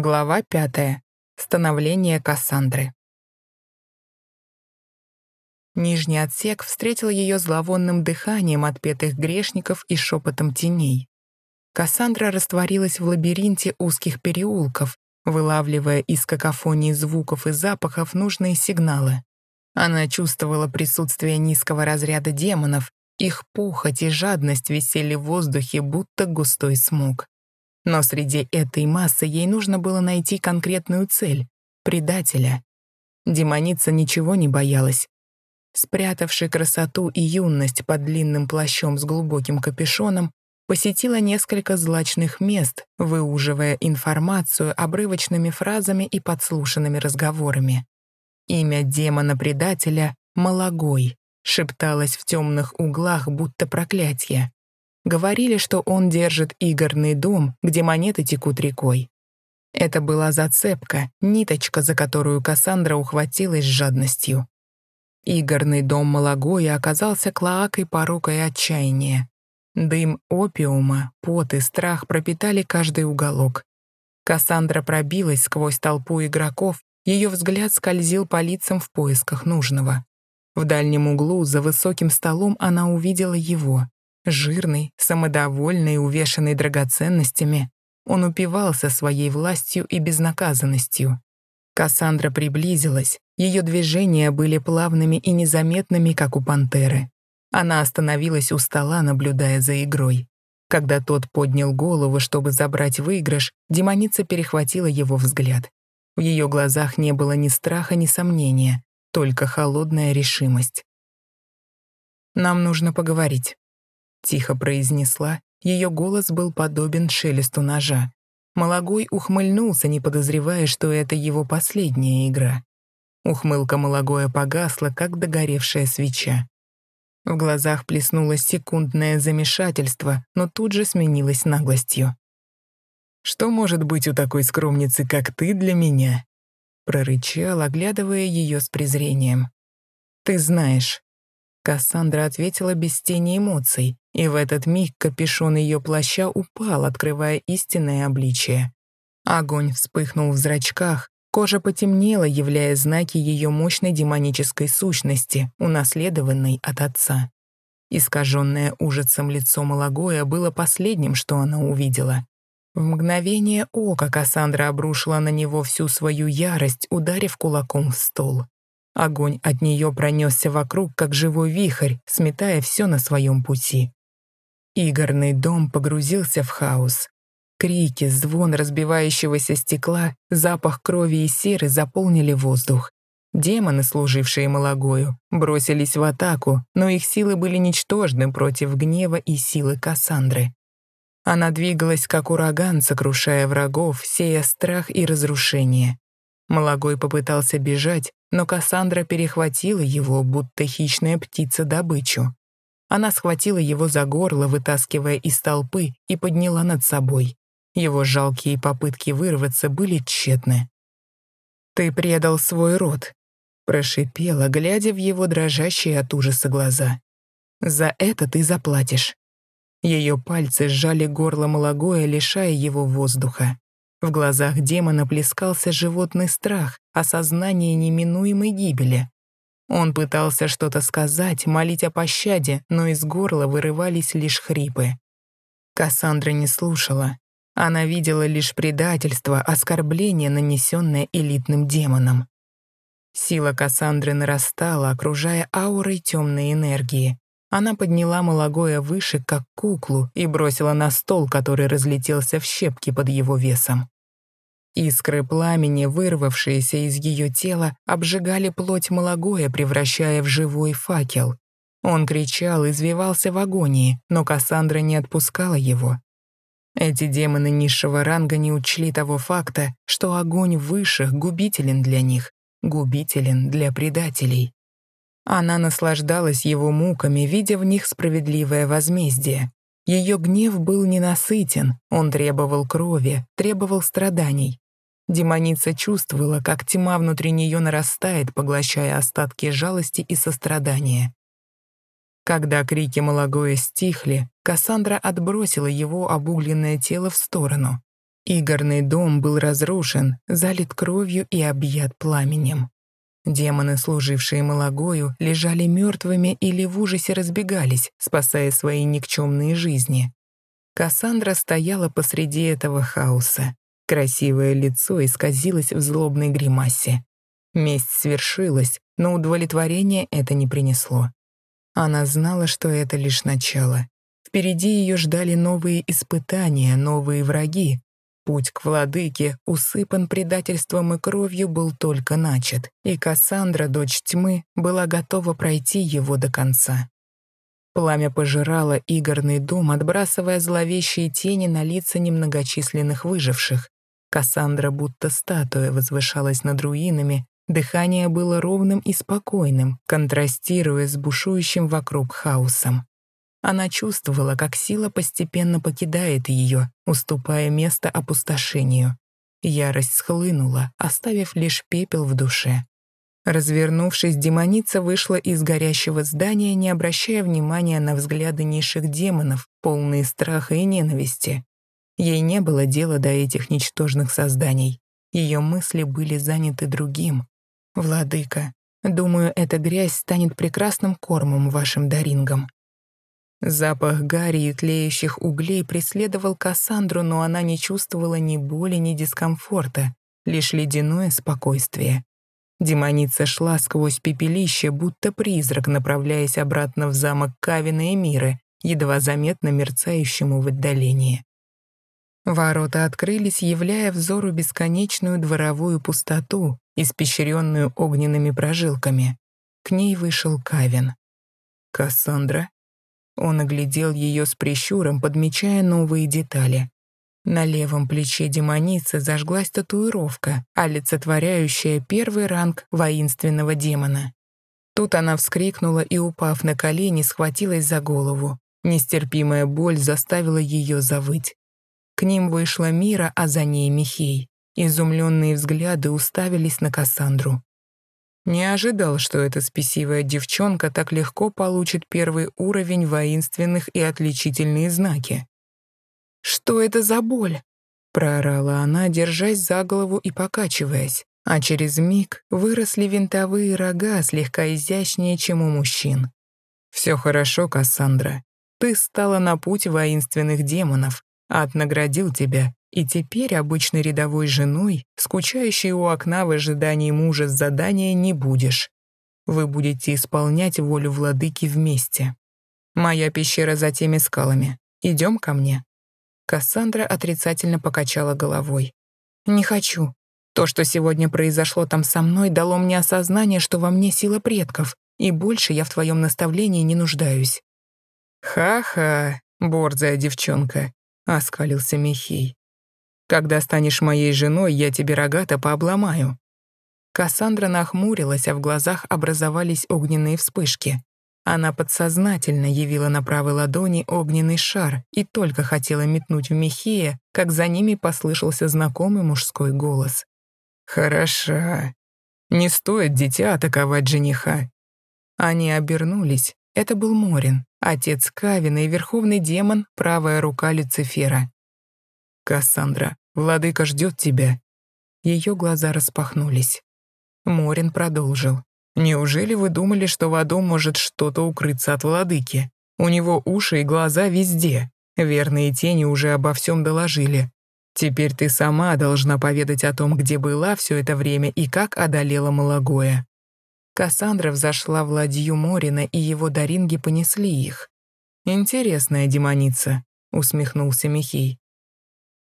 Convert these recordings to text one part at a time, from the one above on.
Глава пятая. Становление Кассандры. Нижний отсек встретил ее зловонным дыханием отпетых грешников и шепотом теней. Кассандра растворилась в лабиринте узких переулков, вылавливая из какофонии звуков и запахов нужные сигналы. Она чувствовала присутствие низкого разряда демонов, их похоть и жадность висели в воздухе, будто густой смог. Но среди этой массы ей нужно было найти конкретную цель — предателя. Демоница ничего не боялась. Спрятавши красоту и юность под длинным плащом с глубоким капюшоном, посетила несколько злачных мест, выуживая информацию обрывочными фразами и подслушанными разговорами. Имя демона-предателя — Малагой, шепталось в темных углах, будто проклятие. Говорили, что он держит игорный дом, где монеты текут рекой. Это была зацепка, ниточка, за которую Кассандра ухватилась с жадностью. Игорный дом Малагоя оказался клоакой порока и отчаяния. Дым опиума, пот и страх пропитали каждый уголок. Кассандра пробилась сквозь толпу игроков, ее взгляд скользил по лицам в поисках нужного. В дальнем углу, за высоким столом, она увидела его. Жирный, самодовольный, увешанный драгоценностями, он упивался своей властью и безнаказанностью. Кассандра приблизилась, ее движения были плавными и незаметными, как у пантеры. Она остановилась у стола, наблюдая за игрой. Когда тот поднял голову, чтобы забрать выигрыш, демоница перехватила его взгляд. В ее глазах не было ни страха, ни сомнения, только холодная решимость. «Нам нужно поговорить», — тихо произнесла, ее голос был подобен шелесту ножа. Малагой ухмыльнулся, не подозревая, что это его последняя игра. Ухмылка Малагоя погасла, как догоревшая свеча. В глазах плеснулось секундное замешательство, но тут же сменилось наглостью. «Что может быть у такой скромницы, как ты, для меня?» прорычал, оглядывая ее с презрением. «Ты знаешь, Кассандра ответила без тени эмоций, и в этот миг капюшон ее плаща упал, открывая истинное обличие. Огонь вспыхнул в зрачках, кожа потемнела, являя знаки ее мощной демонической сущности, унаследованной от отца. Искаженное ужасом лицо Малагоя было последним, что она увидела. В мгновение ока Кассандра обрушила на него всю свою ярость, ударив кулаком в стол. Огонь от нее пронесся вокруг, как живой вихрь, сметая все на своем пути. Игорный дом погрузился в хаос. Крики, звон разбивающегося стекла, запах крови и серы заполнили воздух. Демоны, служившие Малагою, бросились в атаку, но их силы были ничтожны против гнева и силы Кассандры. Она двигалась, как ураган, сокрушая врагов, сея страх и разрушение. Малагой попытался бежать, но Кассандра перехватила его, будто хищная птица добычу. Она схватила его за горло, вытаскивая из толпы, и подняла над собой. Его жалкие попытки вырваться были тщетны. «Ты предал свой род», — прошипела, глядя в его дрожащие от ужаса глаза. «За это ты заплатишь». Ее пальцы сжали горло Малагоя, лишая его воздуха. В глазах демона плескался животный страх, осознание неминуемой гибели. Он пытался что-то сказать, молить о пощаде, но из горла вырывались лишь хрипы. Кассандра не слушала. Она видела лишь предательство, оскорбление, нанесенное элитным демоном. Сила Кассандры нарастала, окружая аурой темной энергии. Она подняла Малагоя выше, как куклу, и бросила на стол, который разлетелся в щепки под его весом. Искры пламени, вырвавшиеся из ее тела, обжигали плоть Малагоя, превращая в живой факел. Он кричал, извивался в агонии, но Кассандра не отпускала его. Эти демоны низшего ранга не учли того факта, что огонь высших губителен для них, губителен для предателей. Она наслаждалась его муками, видя в них справедливое возмездие. Ее гнев был ненасытен, он требовал крови, требовал страданий. Демоница чувствовала, как тьма внутри нее нарастает, поглощая остатки жалости и сострадания. Когда крики Малагоя стихли, Кассандра отбросила его обугленное тело в сторону. Игорный дом был разрушен, залит кровью и объят пламенем. Демоны, служившие Малагою, лежали мертвыми или в ужасе разбегались, спасая свои никчемные жизни. Кассандра стояла посреди этого хаоса. Красивое лицо исказилось в злобной гримасе. Месть свершилась, но удовлетворение это не принесло. Она знала, что это лишь начало. Впереди ее ждали новые испытания, новые враги, Путь к владыке, усыпан предательством и кровью, был только начат, и Кассандра, дочь тьмы, была готова пройти его до конца. Пламя пожирало игорный дом, отбрасывая зловещие тени на лица немногочисленных выживших. Кассандра будто статуя возвышалась над руинами, дыхание было ровным и спокойным, контрастируя с бушующим вокруг хаосом. Она чувствовала, как сила постепенно покидает ее, уступая место опустошению. Ярость схлынула, оставив лишь пепел в душе. Развернувшись, демоница вышла из горящего здания, не обращая внимания на взгляды низших демонов, полные страха и ненависти. Ей не было дела до этих ничтожных созданий. Ее мысли были заняты другим. «Владыка, думаю, эта грязь станет прекрасным кормом вашим дарингам. Запах гари и тлеющих углей преследовал Кассандру, но она не чувствовала ни боли, ни дискомфорта, лишь ледяное спокойствие. Демоница шла сквозь пепелище, будто призрак, направляясь обратно в замок Кавина и Миры, едва заметно мерцающему в отдалении. Ворота открылись, являя взору бесконечную дворовую пустоту, испещренную огненными прожилками. К ней вышел Кавин. «Кассандра?» Он оглядел ее с прищуром, подмечая новые детали. На левом плече демоницы зажглась татуировка, олицетворяющая первый ранг воинственного демона. Тут она вскрикнула и, упав на колени, схватилась за голову. Нестерпимая боль заставила ее завыть. К ним вышла Мира, а за ней Михей. Изумленные взгляды уставились на Кассандру. Не ожидал, что эта спесивая девчонка так легко получит первый уровень воинственных и отличительные знаки. «Что это за боль?» — проорала она, держась за голову и покачиваясь, а через миг выросли винтовые рога, слегка изящнее, чем у мужчин. «Все хорошо, Кассандра. Ты стала на путь воинственных демонов, ад наградил тебя, и теперь обычной рядовой женой, скучающей у окна в ожидании мужа с задания, не будешь. Вы будете исполнять волю владыки вместе. Моя пещера за теми скалами. Идем ко мне». Кассандра отрицательно покачала головой. «Не хочу. То, что сегодня произошло там со мной, дало мне осознание, что во мне сила предков, и больше я в твоем наставлении не нуждаюсь». «Ха-ха, борзая девчонка», — оскалился Михей. Когда станешь моей женой, я тебе рогато пообломаю». Кассандра нахмурилась, а в глазах образовались огненные вспышки. Она подсознательно явила на правой ладони огненный шар и только хотела метнуть в Михея, как за ними послышался знакомый мужской голос. «Хороша. Не стоит дитя атаковать жениха». Они обернулись. Это был Морин, отец Кавина и верховный демон, правая рука Люцифера. «Кассандра, владыка ждет тебя». Ее глаза распахнулись. Морин продолжил. «Неужели вы думали, что в аду может что-то укрыться от владыки? У него уши и глаза везде. Верные тени уже обо всем доложили. Теперь ты сама должна поведать о том, где была все это время и как одолела Малагоя». Кассандра взошла в ладью Морина, и его даринги понесли их. «Интересная демоница», — усмехнулся Михей.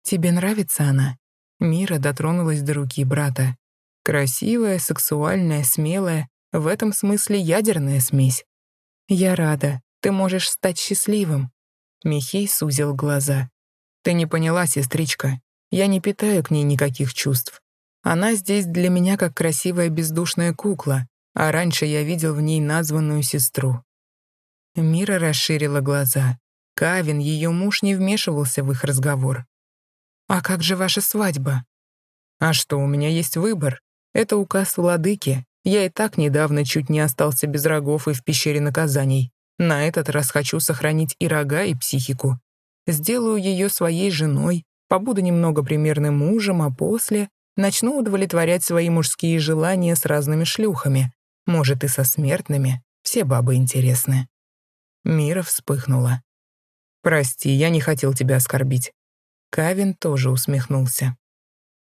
«Тебе нравится она?» Мира дотронулась до руки брата. Красивая, сексуальная, смелая, в этом смысле ядерная смесь. «Я рада. Ты можешь стать счастливым». Михей сузил глаза. «Ты не поняла, сестричка. Я не питаю к ней никаких чувств. Она здесь для меня как красивая бездушная кукла, а раньше я видел в ней названную сестру». Мира расширила глаза. Кавин, ее муж, не вмешивался в их разговор. «А как же ваша свадьба?» «А что, у меня есть выбор. Это указ владыки. Я и так недавно чуть не остался без рогов и в пещере наказаний. На этот раз хочу сохранить и рога, и психику. Сделаю ее своей женой, побуду немного примерным мужем, а после начну удовлетворять свои мужские желания с разными шлюхами, может, и со смертными, все бабы интересны. Мира вспыхнула. «Прости, я не хотел тебя оскорбить». Кавин тоже усмехнулся.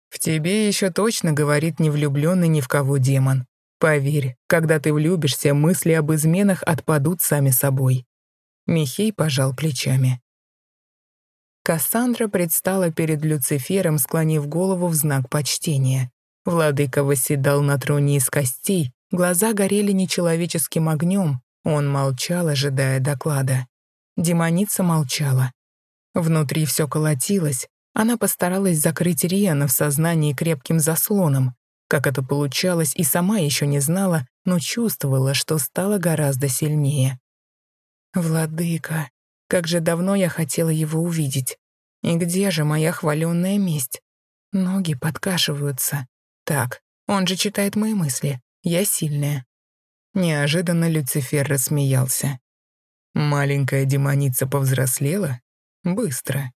«В тебе еще точно говорит не влюбленный ни в кого демон. Поверь, когда ты влюбишься, мысли об изменах отпадут сами собой». Михей пожал плечами. Кассандра предстала перед Люцифером, склонив голову в знак почтения. Владыка восседал на троне из костей, глаза горели нечеловеческим огнем, он молчал, ожидая доклада. Демоница молчала. Внутри все колотилось, она постаралась закрыть Риана в сознании крепким заслоном. Как это получалось, и сама еще не знала, но чувствовала, что стала гораздо сильнее. «Владыка, как же давно я хотела его увидеть. И где же моя хваленная месть? Ноги подкашиваются. Так, он же читает мои мысли. Я сильная. Неожиданно Люцифер рассмеялся. «Маленькая демоница повзрослела? Быстро.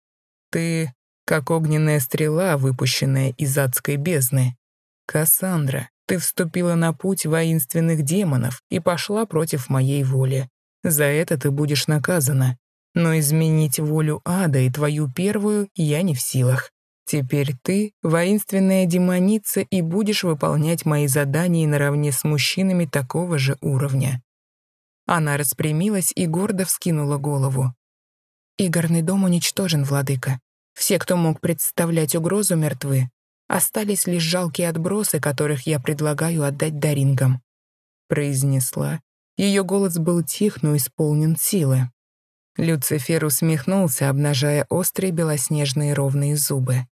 Ты как огненная стрела, выпущенная из адской бездны. Кассандра, ты вступила на путь воинственных демонов и пошла против моей воли. За это ты будешь наказана. Но изменить волю ада и твою первую я не в силах. Теперь ты — воинственная демоница и будешь выполнять мои задания наравне с мужчинами такого же уровня». Она распрямилась и гордо вскинула голову. «Игорный дом уничтожен, владыка. Все, кто мог представлять угрозу, мертвы. Остались лишь жалкие отбросы, которых я предлагаю отдать дарингам», — произнесла. Ее голос был тих, но исполнен силы. Люцифер усмехнулся, обнажая острые белоснежные ровные зубы.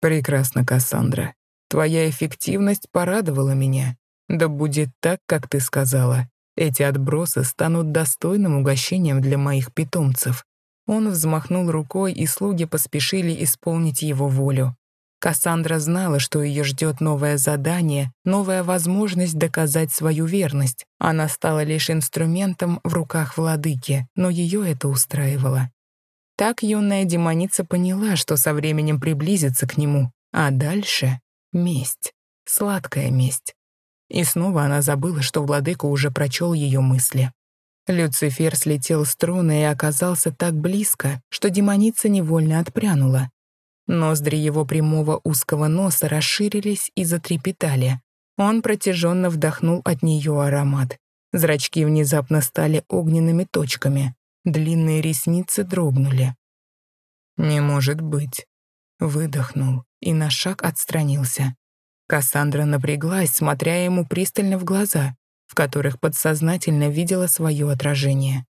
«Прекрасно, Кассандра. Твоя эффективность порадовала меня. Да будет так, как ты сказала. Эти отбросы станут достойным угощением для моих питомцев». Он взмахнул рукой, и слуги поспешили исполнить его волю. Кассандра знала, что ее ждет новое задание, новая возможность доказать свою верность. Она стала лишь инструментом в руках владыки, но ее это устраивало. Так юная демоница поняла, что со временем приблизится к нему, а дальше — месть, сладкая месть. И снова она забыла, что владыка уже прочел ее мысли. Люцифер слетел с трона и оказался так близко, что демоница невольно отпрянула. Ноздри его прямого узкого носа расширились и затрепетали. Он протяженно вдохнул от нее аромат. Зрачки внезапно стали огненными точками. Длинные ресницы дрогнули. «Не может быть». Выдохнул и на шаг отстранился. Кассандра напряглась, смотря ему пристально в глаза, в которых подсознательно видела свое отражение.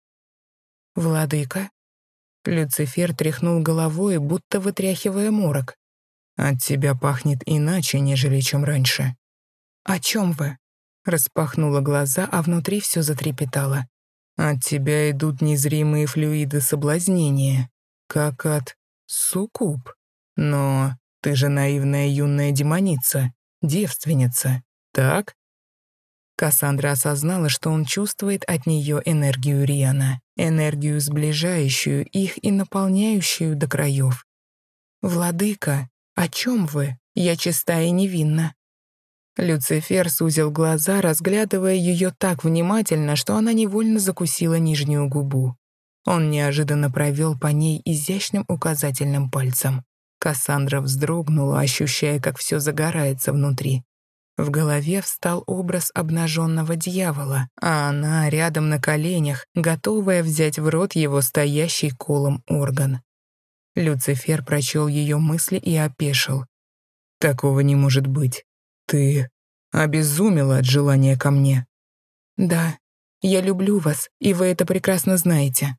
«Владыка?» Люцифер тряхнул головой, будто вытряхивая морок. «От тебя пахнет иначе, нежели чем раньше». «О чем вы?» Распахнула глаза, а внутри все затрепетало. От тебя идут незримые флюиды соблазнения, как от суккуб. Но ты же наивная юная демоница, девственница, так? Кассандра осознала, что он чувствует от нее энергию Риана, энергию, сближающую их и наполняющую до краев. «Владыка, о чем вы? Я чиста и невинна». Люцифер сузил глаза, разглядывая ее так внимательно, что она невольно закусила нижнюю губу. Он неожиданно провел по ней изящным указательным пальцем. Кассандра вздрогнула, ощущая, как все загорается внутри. В голове встал образ обнаженного дьявола, а она рядом на коленях, готовая взять в рот его стоящий колом орган. Люцифер прочел ее мысли и опешил. «Такого не может быть. Ты обезумела от желания ко мне. Да, я люблю вас, и вы это прекрасно знаете.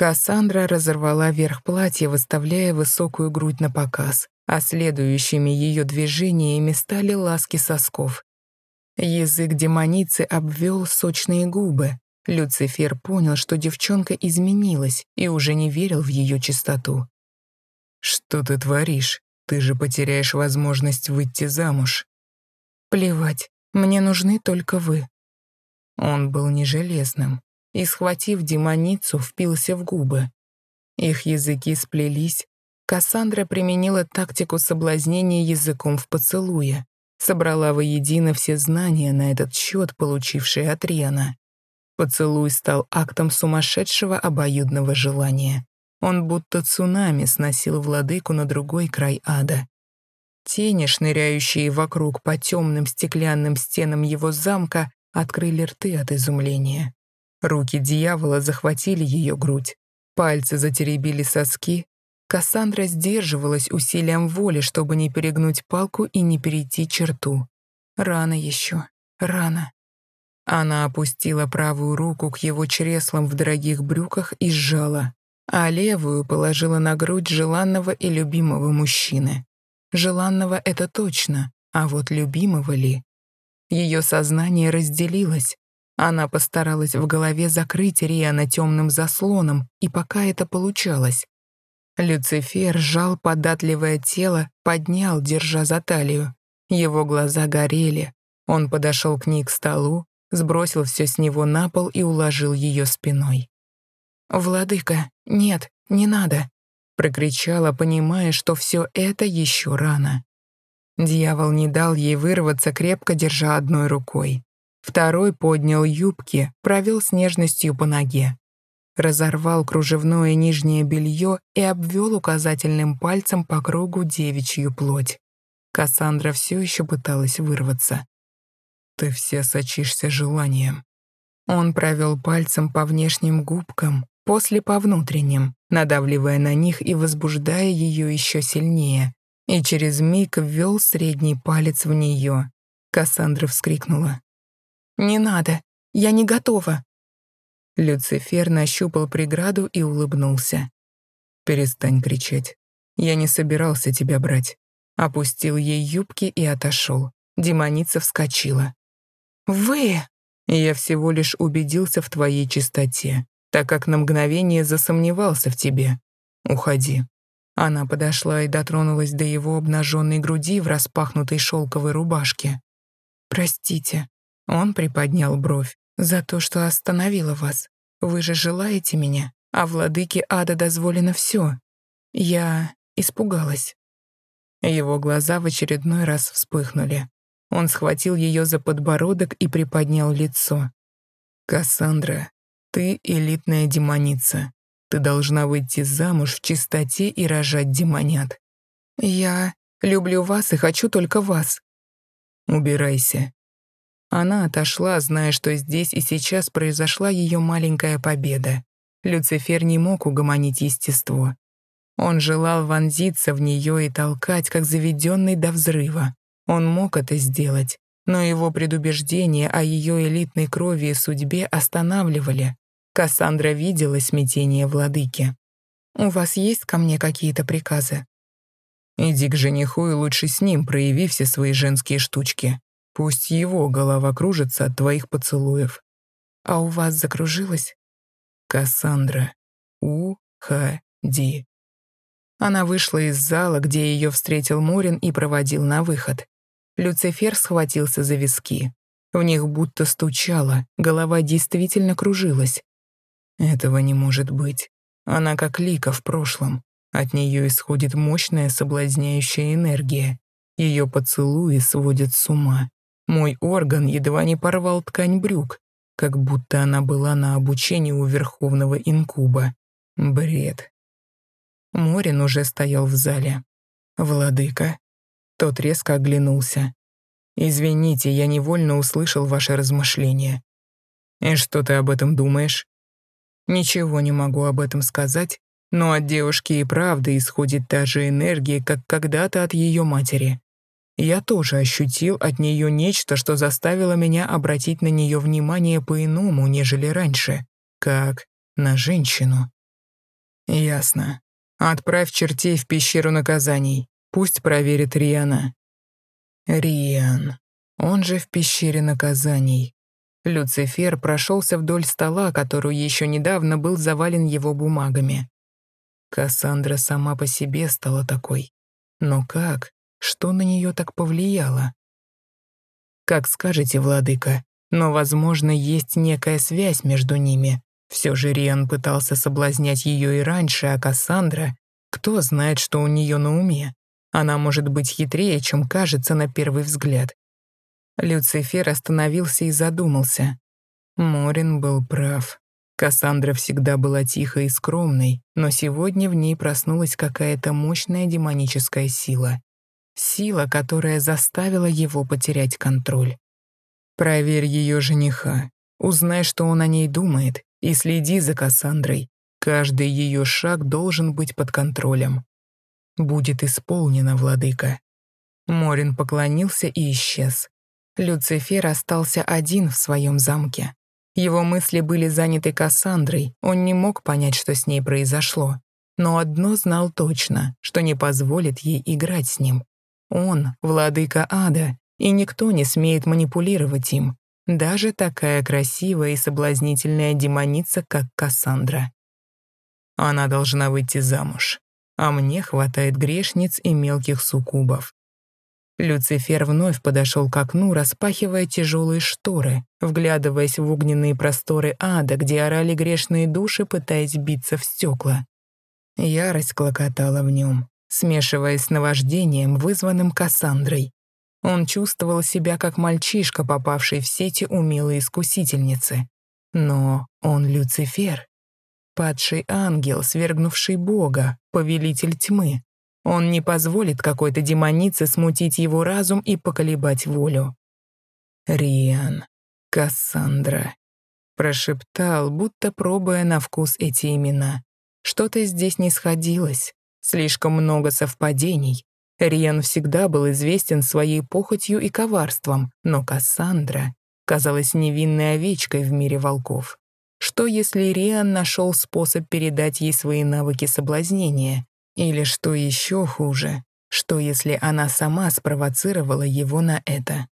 Кассандра разорвала верх платья, выставляя высокую грудь на показ, а следующими ее движениями стали ласки сосков. Язык демоницы обвел сочные губы. Люцифер понял, что девчонка изменилась и уже не верил в ее чистоту. «Что ты творишь? Ты же потеряешь возможность выйти замуж. Плевать, мне нужны только вы. Он был не железным и, схватив демоницу, впился в губы. Их языки сплелись, Кассандра применила тактику соблазнения языком в поцелуе, собрала воедино все знания на этот счет, получившие от Риана. Поцелуй стал актом сумасшедшего обоюдного желания. Он будто цунами сносил владыку на другой край ада. Тени, шныряющие вокруг по темным стеклянным стенам его замка, открыли рты от изумления. Руки дьявола захватили ее грудь, пальцы затеребили соски. Кассандра сдерживалась усилием воли, чтобы не перегнуть палку и не перейти черту. Рано еще, рано. Она опустила правую руку к его чреслам в дорогих брюках и сжала, а левую положила на грудь желанного и любимого мужчины. Желанного — это точно, а вот любимого ли? Ее сознание разделилось. Она постаралась в голове закрыть Риана темным заслоном, и пока это получалось. Люцифер сжал податливое тело, поднял, держа за талию. Его глаза горели. Он подошел к ней к столу, сбросил все с него на пол и уложил ее спиной. «Владыка, нет, не надо», прокричала, понимая, что все это еще рано. Дьявол не дал ей вырваться, крепко держа одной рукой. Второй поднял юбки, провел с нежностью по ноге. Разорвал кружевное нижнее белье и обвел указательным пальцем по кругу девичью плоть. Кассандра все еще пыталась вырваться. «Ты все сочишься желанием». Он провел пальцем по внешним губкам, после по внутренним, надавливая на них и возбуждая ее еще сильнее, и через миг ввел средний палец в нее. Кассандра вскрикнула. «Не надо, я не готова». Люцифер нащупал преграду и улыбнулся. «Перестань кричать. Я не собирался тебя брать». Опустил ей юбки и отошел. Демоница вскочила. «Вы!» «Я всего лишь убедился в твоей чистоте так как на мгновение засомневался в тебе. Уходи». Она подошла и дотронулась до его обнаженной груди в распахнутой шелковой рубашке. «Простите», — он приподнял бровь, «за то, что остановила вас. Вы же желаете меня, а владыке ада дозволено все. Я испугалась». Его глаза в очередной раз вспыхнули. Он схватил ее за подбородок и приподнял лицо. «Кассандра, ты элитная демоница. Ты должна выйти замуж в чистоте и рожать демонят. Я люблю вас и хочу только вас. Убирайся. Она отошла, зная, что здесь и сейчас произошла ее маленькая победа. Люцифер не мог угомонить естество. Он желал вонзиться в нее и толкать, как заведенный до взрыва. Он мог это сделать, но его предубеждения о ее элитной крови и судьбе останавливали. Кассандра видела смятение владыки. «У вас есть ко мне какие-то приказы?» «Иди к жениху и лучше с ним прояви все свои женские штучки. Пусть его голова кружится от твоих поцелуев». «А у вас закружилась?» «Кассандра, уходи». Она вышла из зала, где ее встретил Морин и проводил на выход. Люцифер схватился за виски. В них будто стучало, голова действительно кружилась. Этого не может быть. Она как лика в прошлом. От нее исходит мощная соблазняющая энергия. Ее поцелуи сводят с ума. Мой орган едва не порвал ткань брюк, как будто она была на обучении у Верховного Инкуба. Бред. Морин уже стоял в зале. «Владыка». Тот резко оглянулся. «Извините, я невольно услышал ваши размышления». «И что ты об этом думаешь?» Ничего не могу об этом сказать, но от девушки и правда исходит та же энергия, как когда-то от ее матери. Я тоже ощутил от нее нечто, что заставило меня обратить на нее внимание по-иному, нежели раньше, как на женщину. Ясно. Отправь чертей в пещеру наказаний. Пусть проверит Риана. Риан. Он же в пещере наказаний. Люцифер прошелся вдоль стола, который еще недавно был завален его бумагами. Кассандра сама по себе стала такой. Но как? Что на нее так повлияло? Как скажете, владыка, но, возможно, есть некая связь между ними. Все же Риан пытался соблазнять ее и раньше, а Кассандра... Кто знает, что у нее на уме? Она может быть хитрее, чем кажется на первый взгляд. Люцифер остановился и задумался. Морин был прав. Кассандра всегда была тихой и скромной, но сегодня в ней проснулась какая-то мощная демоническая сила. Сила, которая заставила его потерять контроль. Проверь ее жениха, узнай, что он о ней думает, и следи за Кассандрой. Каждый ее шаг должен быть под контролем. Будет исполнено, владыка. Морин поклонился и исчез. Люцифер остался один в своем замке. Его мысли были заняты Кассандрой, он не мог понять, что с ней произошло. Но одно знал точно, что не позволит ей играть с ним. Он — владыка ада, и никто не смеет манипулировать им, даже такая красивая и соблазнительная демоница, как Кассандра. Она должна выйти замуж, а мне хватает грешниц и мелких суккубов. Люцифер вновь подошел к окну, распахивая тяжелые шторы, вглядываясь в огненные просторы ада, где орали грешные души, пытаясь биться в стекла. Ярость клокотала в нем, смешиваясь с наваждением, вызванным Кассандрой. Он чувствовал себя как мальчишка, попавший в сети умелой искусительницы. Но он Люцифер, падший ангел, свергнувший Бога, повелитель тьмы. Он не позволит какой-то демонице смутить его разум и поколебать волю. «Риан, Кассандра», — прошептал, будто пробуя на вкус эти имена. Что-то здесь не сходилось, слишком много совпадений. Риан всегда был известен своей похотью и коварством, но Кассандра казалась невинной овечкой в мире волков. Что если Риан нашел способ передать ей свои навыки соблазнения, или что еще хуже, что если она сама спровоцировала его на это?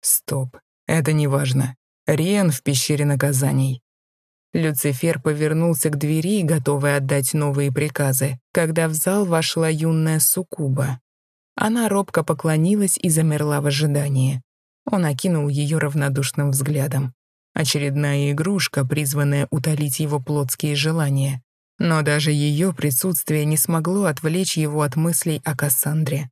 Стоп, это не важно. Риан в пещере наказаний. Люцифер повернулся к двери, готовый отдать новые приказы, когда в зал вошла юная суккуба. Она робко поклонилась и замерла в ожидании. Он окинул ее равнодушным взглядом. Очередная игрушка, призванная утолить его плотские желания. Но даже ее присутствие не смогло отвлечь его от мыслей о Кассандре.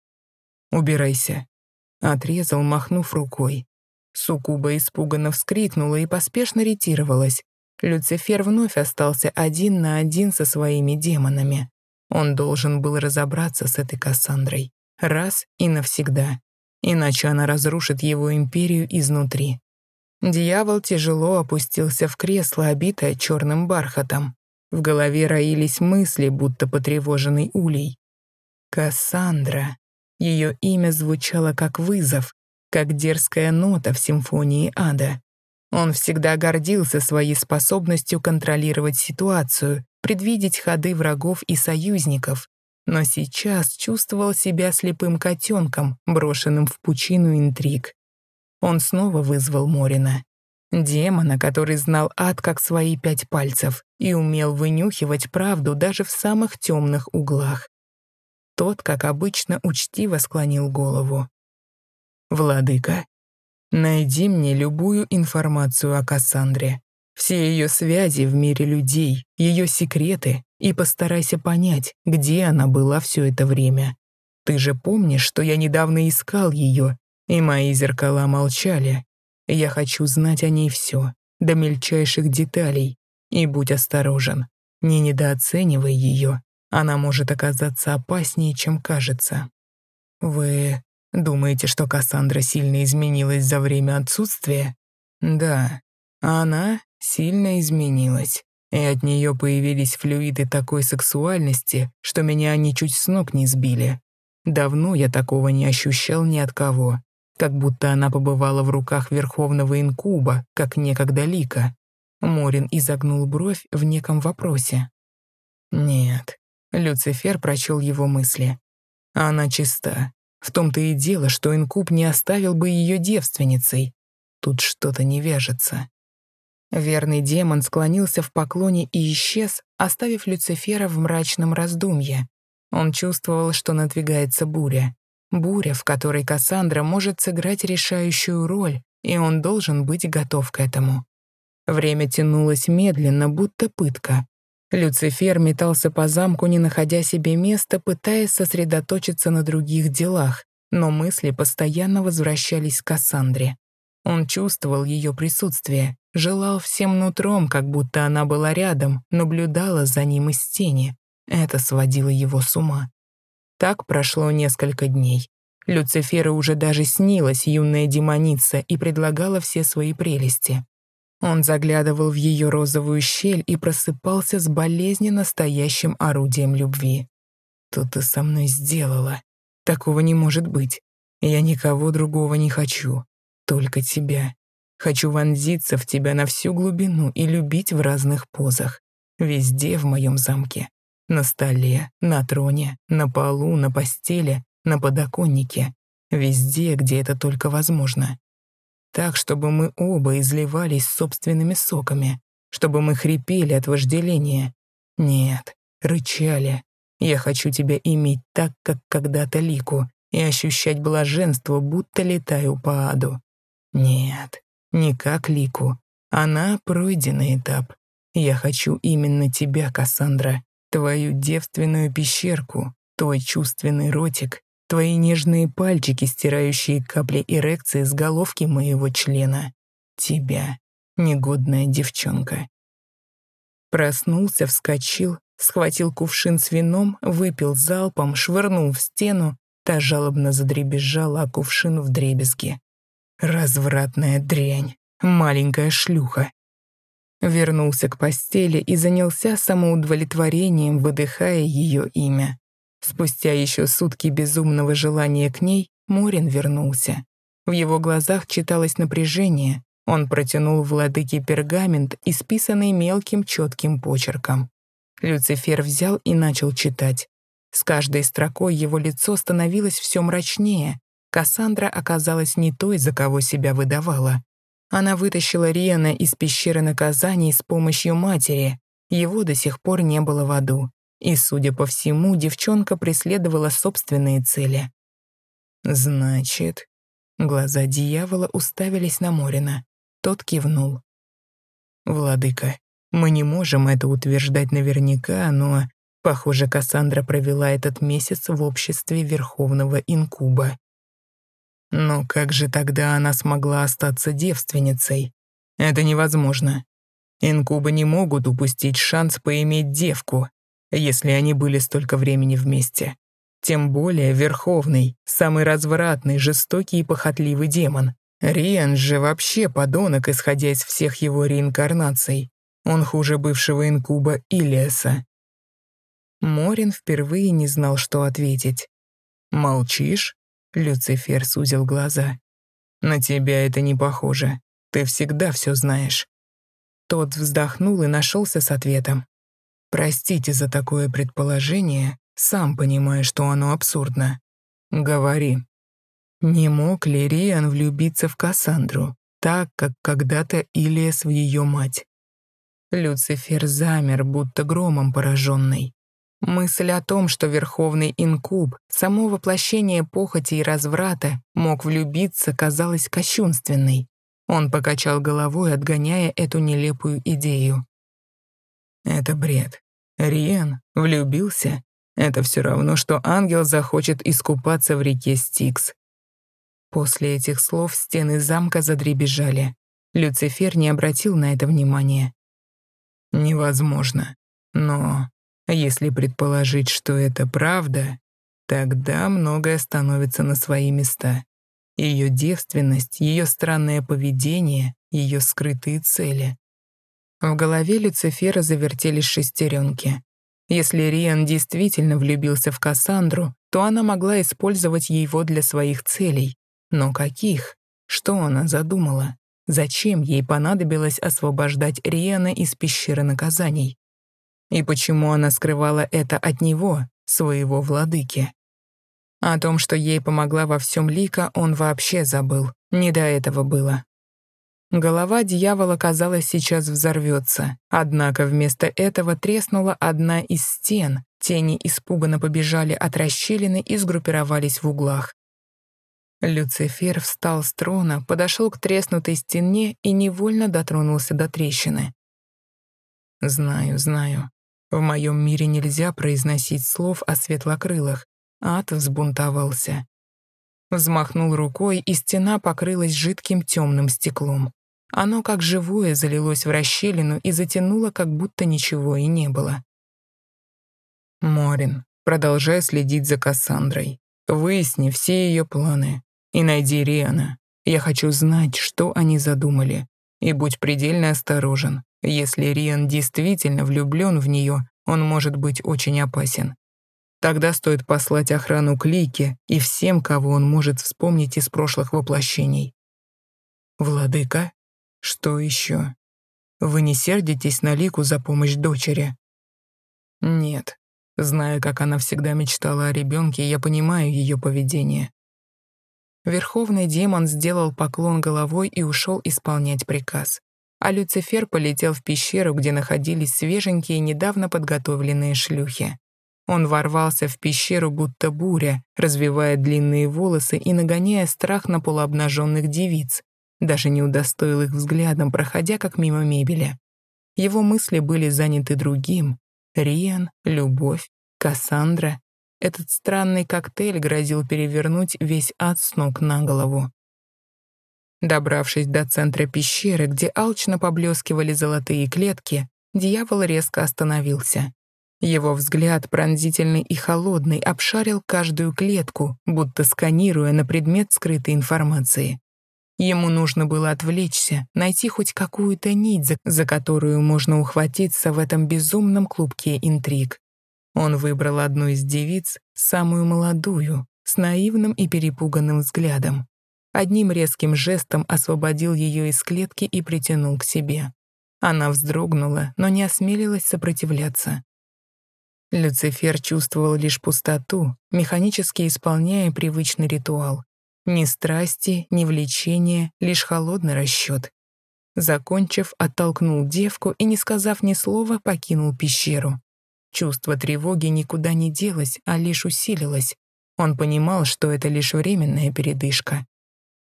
«Убирайся», — отрезал, махнув рукой. Сукуба испуганно вскрикнула и поспешно ретировалась. Люцифер вновь остался один на один со своими демонами. Он должен был разобраться с этой Кассандрой. Раз и навсегда. Иначе она разрушит его империю изнутри. Дьявол тяжело опустился в кресло, обитое черным бархатом. В голове роились мысли, будто потревоженный улей. Кассандра. Ее имя звучало как вызов, как дерзкая нота в симфонии ада. Он всегда гордился своей способностью контролировать ситуацию, предвидеть ходы врагов и союзников, но сейчас чувствовал себя слепым котенком, брошенным в пучину интриг. Он снова вызвал Морина. Демона, который знал ад как свои пять пальцев и умел вынюхивать правду даже в самых темных углах. Тот, как обычно, учтиво склонил голову. «Владыка, найди мне любую информацию о Кассандре, все ее связи в мире людей, ее секреты, и постарайся понять, где она была все это время. Ты же помнишь, что я недавно искал ее, и мои зеркала молчали, я хочу знать о ней все, до мельчайших деталей. И будь осторожен, не недооценивай ее. Она может оказаться опаснее, чем кажется. Вы думаете, что Кассандра сильно изменилась за время отсутствия? Да, она сильно изменилась. И от нее появились флюиды такой сексуальности, что меня они чуть с ног не сбили. Давно я такого не ощущал ни от кого как будто она побывала в руках верховного инкуба, как некогда Лика. Морин изогнул бровь в неком вопросе. Нет, Люцифер прочел его мысли. Она чиста. В том-то и дело, что инкуб не оставил бы ее девственницей. Тут что-то не вяжется. Верный демон склонился в поклоне и исчез, оставив Люцифера в мрачном раздумье. Он чувствовал, что надвигается буря. Буря, в которой Кассандра может сыграть решающую роль, и он должен быть готов к этому. Время тянулось медленно, будто пытка. Люцифер метался по замку, не находя себе места, пытаясь сосредоточиться на других делах, но мысли постоянно возвращались к Кассандре. Он чувствовал ее присутствие, желал всем нутром, как будто она была рядом, наблюдала за ним из тени. Это сводило его с ума. Так прошло несколько дней. Люцифера уже даже снилась юная демоница и предлагала все свои прелести. Он заглядывал в ее розовую щель и просыпался с болезненно стоящим орудием любви. «Что ты со мной сделала? Такого не может быть. Я никого другого не хочу. Только тебя. Хочу вонзиться в тебя на всю глубину и любить в разных позах. Везде в моем замке. На столе, на троне, на полу, на постели, на подоконнике. Везде, где это только возможно. Так, чтобы мы оба изливались собственными соками, чтобы мы хрипели от вожделения. Нет, рычали. Я хочу тебя иметь так, как когда-то Лику, и ощущать блаженство, будто летаю по аду. Нет, не как Лику. Она пройденный этап. Я хочу именно тебя, Кассандра, твою девственную пещерку, твой чувственный ротик, твои нежные пальчики, стирающие капли эрекции с головки моего члена. Тебя, негодная девчонка. Проснулся, вскочил, схватил кувшин с вином, выпил залпом, швырнул в стену, та жалобно задребезжала, а кувшин в дребезги. Развратная дрянь, маленькая шлюха. Вернулся к постели и занялся самоудовлетворением, выдыхая ее имя. Спустя еще сутки безумного желания к ней, Морин вернулся. В его глазах читалось напряжение. Он протянул владыке пергамент, исписанный мелким четким почерком. Люцифер взял и начал читать. С каждой строкой его лицо становилось все мрачнее. Кассандра оказалась не той, за кого себя выдавала. Она вытащила Риана из пещеры наказаний с помощью матери. Его до сих пор не было в аду. И, судя по всему, девчонка преследовала собственные цели. «Значит...» Глаза дьявола уставились на Морина. Тот кивнул. «Владыка, мы не можем это утверждать наверняка, но, похоже, Кассандра провела этот месяц в обществе Верховного Инкуба. Но как же тогда она смогла остаться девственницей? Это невозможно. Инкубы не могут упустить шанс поиметь девку, если они были столько времени вместе. Тем более Верховный, самый развратный, жестокий и похотливый демон. Риан же вообще подонок, исходя из всех его реинкарнаций. Он хуже бывшего инкуба Илиаса. Морин впервые не знал, что ответить. «Молчишь?» Люцифер сузил глаза. «На тебя это не похоже. Ты всегда все знаешь». Тот вздохнул и нашелся с ответом. «Простите за такое предположение, сам понимаю, что оно абсурдно. Говори». Не мог ли Риан влюбиться в Кассандру, так, как когда-то Илиас в ее мать? Люцифер замер, будто громом пораженный. Мысль о том, что Верховный Инкуб, само воплощение похоти и разврата, мог влюбиться, казалась кощунственной. Он покачал головой, отгоняя эту нелепую идею. Это бред. Риен влюбился. Это все равно, что ангел захочет искупаться в реке Стикс. После этих слов стены замка задребежали. Люцифер не обратил на это внимания. Невозможно. Но если предположить, что это правда, тогда многое становится на свои места. Ее девственность, ее странное поведение, ее скрытые цели. В голове Люцифера завертелись шестеренки. Если Риан действительно влюбился в Кассандру, то она могла использовать его для своих целей. Но каких? Что она задумала? Зачем ей понадобилось освобождать Риана из пещеры наказаний? И почему она скрывала это от него, своего владыки? О том, что ей помогла во всем Лика, он вообще забыл. Не до этого было. Голова дьявола, казалось, сейчас взорвется. Однако вместо этого треснула одна из стен. Тени испуганно побежали от расщелины и сгруппировались в углах. Люцифер встал с трона, подошел к треснутой стене и невольно дотронулся до трещины. «Знаю, знаю. В моем мире нельзя произносить слов о светлокрылых. Ад взбунтовался. Взмахнул рукой, и стена покрылась жидким темным стеклом. Оно, как живое, залилось в расщелину и затянуло, как будто ничего и не было. Морин, продолжай следить за Кассандрой. Выясни все ее планы. И найди Риана. Я хочу знать, что они задумали. И будь предельно осторожен. Если Риан действительно влюблен в нее, он может быть очень опасен. Тогда стоит послать охрану к Лике и всем, кого он может вспомнить из прошлых воплощений. Владыка? Что еще? Вы не сердитесь на Лику за помощь дочери? Нет. Зная, как она всегда мечтала о ребенке, я понимаю ее поведение. Верховный демон сделал поклон головой и ушел исполнять приказ. А Люцифер полетел в пещеру, где находились свеженькие, недавно подготовленные шлюхи. Он ворвался в пещеру, будто буря, развивая длинные волосы и нагоняя страх на полуобнаженных девиц. Даже не удостоил их взглядом, проходя как мимо мебели. Его мысли были заняты другим. Риан, любовь, Кассандра. Этот странный коктейль грозил перевернуть весь ад с ног на голову. Добравшись до центра пещеры, где алчно поблескивали золотые клетки, дьявол резко остановился. Его взгляд, пронзительный и холодный, обшарил каждую клетку, будто сканируя на предмет скрытой информации. Ему нужно было отвлечься, найти хоть какую-то нить, за, которую можно ухватиться в этом безумном клубке интриг. Он выбрал одну из девиц, самую молодую, с наивным и перепуганным взглядом. Одним резким жестом освободил ее из клетки и притянул к себе. Она вздрогнула, но не осмелилась сопротивляться. Люцифер чувствовал лишь пустоту, механически исполняя привычный ритуал. Ни страсти, ни влечения, лишь холодный расчет. Закончив, оттолкнул девку и, не сказав ни слова, покинул пещеру. Чувство тревоги никуда не делось, а лишь усилилось. Он понимал, что это лишь временная передышка.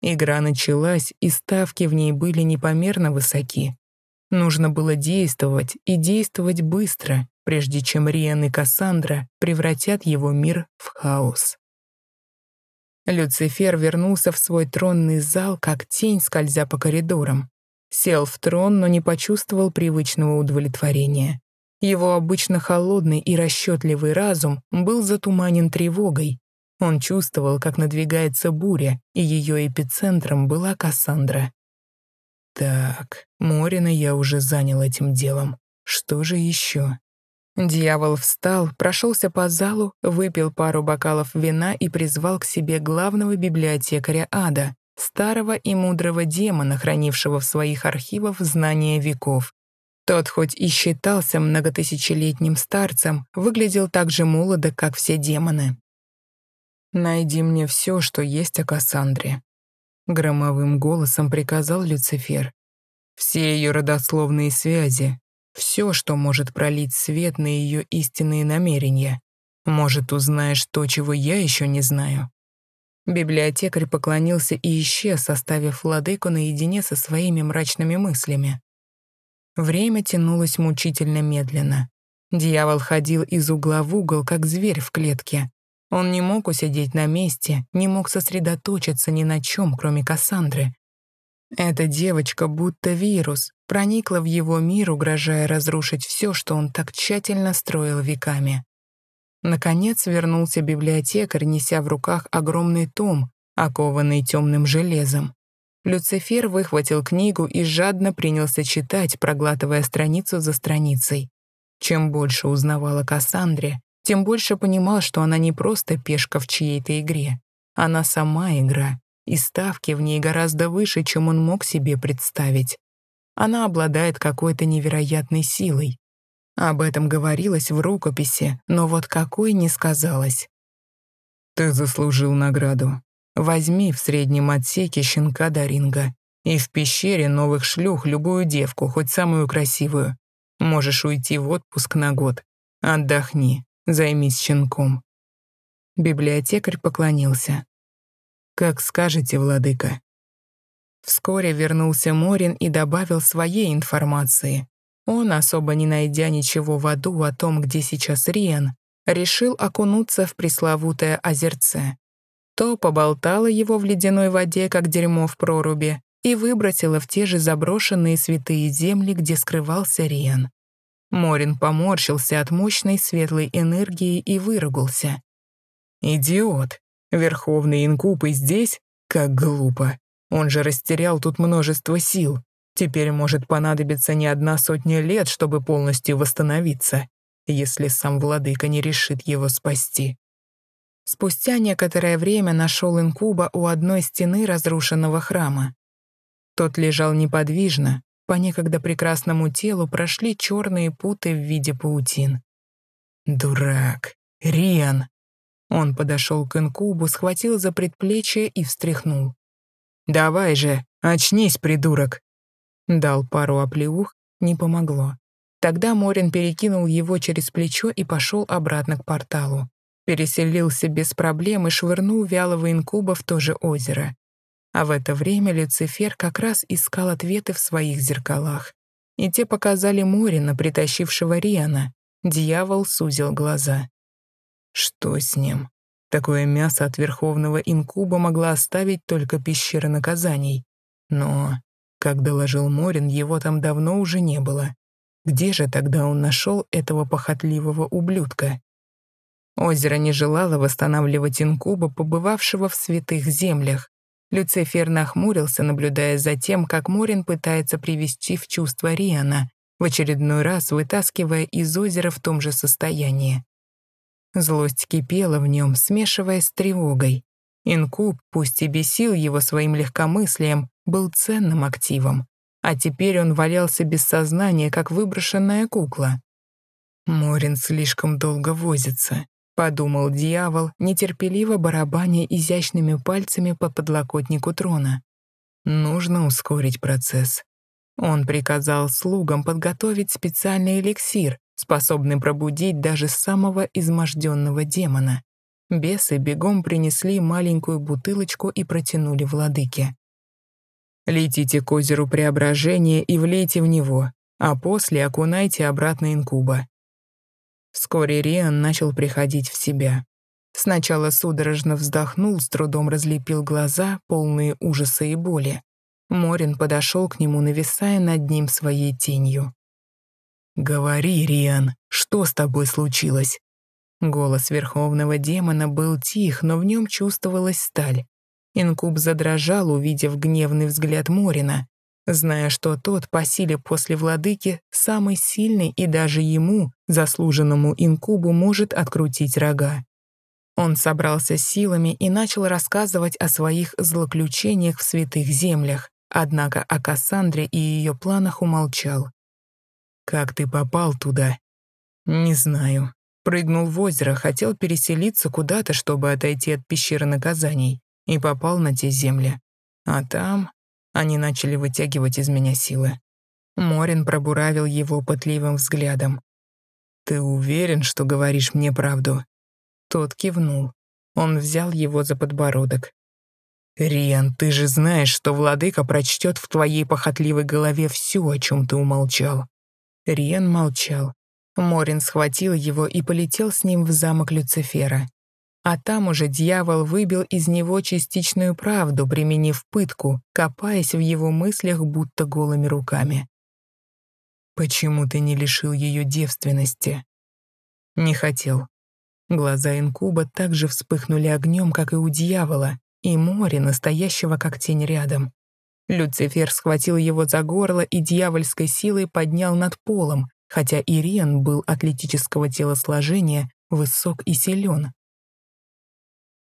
Игра началась, и ставки в ней были непомерно высоки. Нужно было действовать, и действовать быстро, прежде чем Риан и Кассандра превратят его мир в хаос. Люцифер вернулся в свой тронный зал, как тень, скользя по коридорам. Сел в трон, но не почувствовал привычного удовлетворения. Его обычно холодный и расчетливый разум был затуманен тревогой. Он чувствовал, как надвигается буря, и ее эпицентром была Кассандра. Так, Морина я уже занял этим делом. Что же еще? Дьявол встал, прошелся по залу, выпил пару бокалов вина и призвал к себе главного библиотекаря ада, старого и мудрого демона, хранившего в своих архивах знания веков. Тот хоть и считался многотысячелетним старцем, выглядел так же молодо, как все демоны. «Найди мне все, что есть о Кассандре», — громовым голосом приказал Люцифер. «Все ее родословные связи, все, что может пролить свет на ее истинные намерения. Может, узнаешь то, чего я еще не знаю». Библиотекарь поклонился и исчез, оставив владыку наедине со своими мрачными мыслями. Время тянулось мучительно медленно. Дьявол ходил из угла в угол, как зверь в клетке. Он не мог усидеть на месте, не мог сосредоточиться ни на чем, кроме Кассандры. Эта девочка будто вирус, проникла в его мир, угрожая разрушить все, что он так тщательно строил веками. Наконец вернулся библиотекарь, неся в руках огромный том, окованный темным железом. Люцифер выхватил книгу и жадно принялся читать, проглатывая страницу за страницей. Чем больше узнавала Кассандре, тем больше понимал, что она не просто пешка в чьей-то игре. Она сама игра, и ставки в ней гораздо выше, чем он мог себе представить. Она обладает какой-то невероятной силой. Об этом говорилось в рукописи, но вот какой не сказалось. «Ты заслужил награду. Возьми в среднем отсеке щенка Даринга и в пещере новых шлюх любую девку, хоть самую красивую. Можешь уйти в отпуск на год. Отдохни, займись щенком». Библиотекарь поклонился. «Как скажете, владыка». Вскоре вернулся Морин и добавил своей информации. Он, особо не найдя ничего в аду о том, где сейчас Риан, решил окунуться в пресловутое озерце. То поболтало его в ледяной воде, как дерьмо в проруби, и выбросило в те же заброшенные святые земли, где скрывался Риан. Морин поморщился от мощной светлой энергии и выругался. «Идиот! Верховный инкуб и здесь? Как глупо! Он же растерял тут множество сил. Теперь может понадобиться не одна сотня лет, чтобы полностью восстановиться, если сам владыка не решит его спасти». Спустя некоторое время нашел инкуба у одной стены разрушенного храма. Тот лежал неподвижно, по некогда прекрасному телу прошли черные путы в виде паутин. «Дурак! Риан!» Он подошел к инкубу, схватил за предплечье и встряхнул. «Давай же, очнись, придурок!» Дал пару оплеух, не помогло. Тогда Морин перекинул его через плечо и пошел обратно к порталу. Переселился без проблем и швырнул вялого инкуба в то же озеро. А в это время Люцифер как раз искал ответы в своих зеркалах. И те показали Морина, притащившего Риана. Дьявол сузил глаза. Что с ним? Такое мясо от Верховного Инкуба могла оставить только пещера наказаний. Но, как доложил Морин, его там давно уже не было. Где же тогда он нашел этого похотливого ублюдка? Озеро не желало восстанавливать инкуба, побывавшего в святых землях, Люцифер нахмурился, наблюдая за тем, как Морин пытается привести в чувство Риана, в очередной раз вытаскивая из озера в том же состоянии. Злость кипела в нем, смешиваясь с тревогой. Инкуб, пусть и бесил его своим легкомыслием, был ценным активом, а теперь он валялся без сознания, как выброшенная кукла. Морин слишком долго возится подумал дьявол, нетерпеливо барабаня изящными пальцами по подлокотнику трона. Нужно ускорить процесс. Он приказал слугам подготовить специальный эликсир, способный пробудить даже самого изможденного демона. Бесы бегом принесли маленькую бутылочку и протянули владыке. «Летите к озеру Преображения и влейте в него, а после окунайте обратно инкуба. Вскоре Риан начал приходить в себя. Сначала судорожно вздохнул, с трудом разлепил глаза, полные ужаса и боли. Морин подошел к нему, нависая над ним своей тенью. «Говори, Риан, что с тобой случилось?» Голос верховного демона был тих, но в нем чувствовалась сталь. Инкуб задрожал, увидев гневный взгляд Морина, зная, что тот по силе после владыки самый сильный и даже ему, заслуженному инкубу, может открутить рога. Он собрался силами и начал рассказывать о своих злоключениях в святых землях, однако о Кассандре и ее планах умолчал. «Как ты попал туда?» «Не знаю. Прыгнул в озеро, хотел переселиться куда-то, чтобы отойти от пещеры наказаний, и попал на те земли. А там они начали вытягивать из меня силы. Морин пробуравил его пытливым взглядом. «Ты уверен, что говоришь мне правду?» Тот кивнул. Он взял его за подбородок. «Риан, ты же знаешь, что владыка прочтет в твоей похотливой голове все, о чем ты умолчал». Риан молчал. Морин схватил его и полетел с ним в замок Люцифера. А там уже дьявол выбил из него частичную правду, применив пытку, копаясь в его мыслях будто голыми руками. «Почему ты не лишил ее девственности?» «Не хотел». Глаза инкуба также вспыхнули огнем, как и у дьявола, и море, настоящего как тень рядом. Люцифер схватил его за горло и дьявольской силой поднял над полом, хотя Ириан был атлетического телосложения, высок и силен.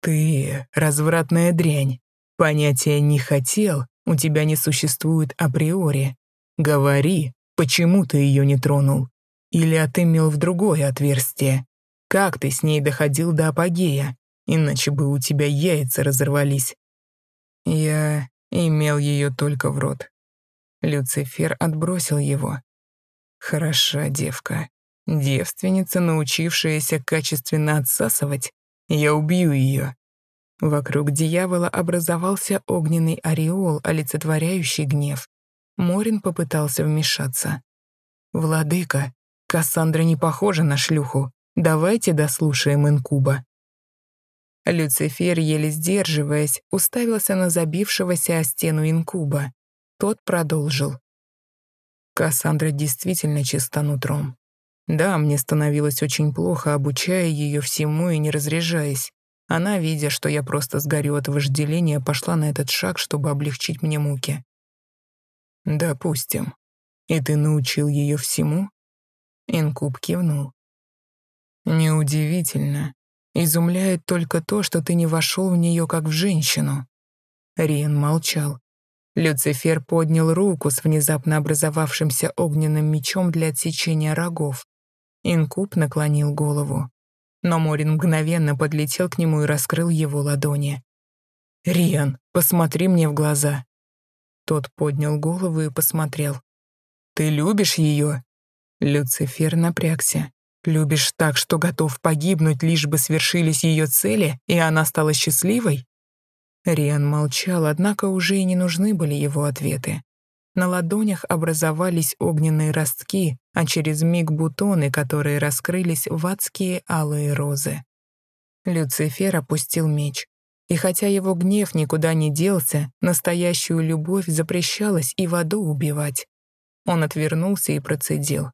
«Ты развратная дрянь. Понятия «не хотел» у тебя не существует априори. Говори, почему ты ее не тронул? Или отымел в другое отверстие? Как ты с ней доходил до апогея? Иначе бы у тебя яйца разорвались». Я имел ее только в рот. Люцифер отбросил его. Хороша девка. Девственница, научившаяся качественно отсасывать, я убью ее. Вокруг дьявола образовался огненный ореол, олицетворяющий гнев. Морин попытался вмешаться. «Владыка, Кассандра не похожа на шлюху. Давайте дослушаем инкуба». Люцифер, еле сдерживаясь, уставился на забившегося о стену инкуба. Тот продолжил. Кассандра действительно чиста нутром. Да, мне становилось очень плохо, обучая ее всему и не разряжаясь. Она, видя, что я просто сгорю от вожделения, пошла на этот шаг, чтобы облегчить мне муки. «Допустим. И ты научил ее всему?» Инкуб кивнул. «Неудивительно. Изумляет только то, что ты не вошел в нее как в женщину». Риен молчал. Люцифер поднял руку с внезапно образовавшимся огненным мечом для отсечения рогов. Инкуб наклонил голову но Морин мгновенно подлетел к нему и раскрыл его ладони. «Риан, посмотри мне в глаза». Тот поднял голову и посмотрел. «Ты любишь ее?» Люцифер напрягся. «Любишь так, что готов погибнуть, лишь бы свершились ее цели, и она стала счастливой?» Риан молчал, однако уже и не нужны были его ответы. На ладонях образовались огненные ростки, а через миг бутоны, которые раскрылись в адские алые розы. Люцифер опустил меч. И хотя его гнев никуда не делся, настоящую любовь запрещалось и в аду убивать. Он отвернулся и процедил.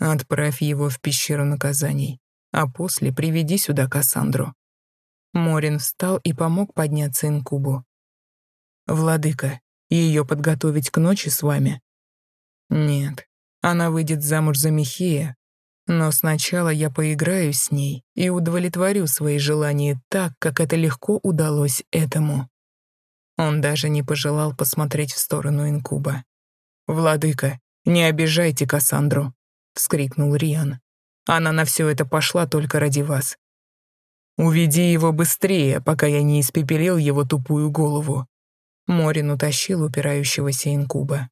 «Отправь его в пещеру наказаний, а после приведи сюда Кассандру». Морин встал и помог подняться инкубу. «Владыка, ее подготовить к ночи с вами? Нет, она выйдет замуж за Михея, но сначала я поиграю с ней и удовлетворю свои желания так, как это легко удалось этому. Он даже не пожелал посмотреть в сторону инкуба. «Владыка, не обижайте Кассандру», — вскрикнул Риан. «Она на все это пошла только ради вас. Уведи его быстрее, пока я не испепелил его тупую голову. Морин утащил упирающегося инкуба.